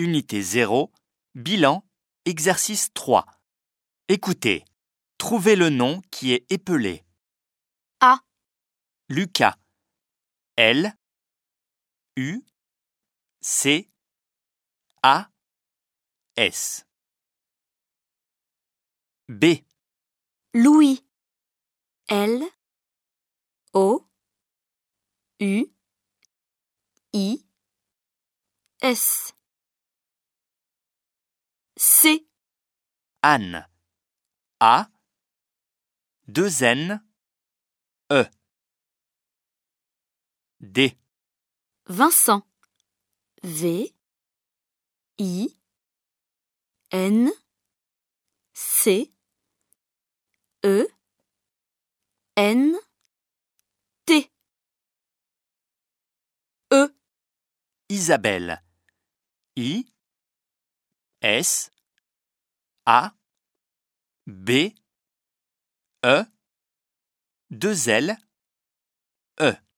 Unité 0, bilan, exercice 3. Écoutez, trouvez le nom qui est épelé. A. Lucas. L. U. C. A. S. B. Louis. L. O. U. I. S. C. Anne. A. 2 N. E. D. Vincent. V. I. N. C. E. N. T. E. Isabelle. I. S. A. B. E. 2 L. E.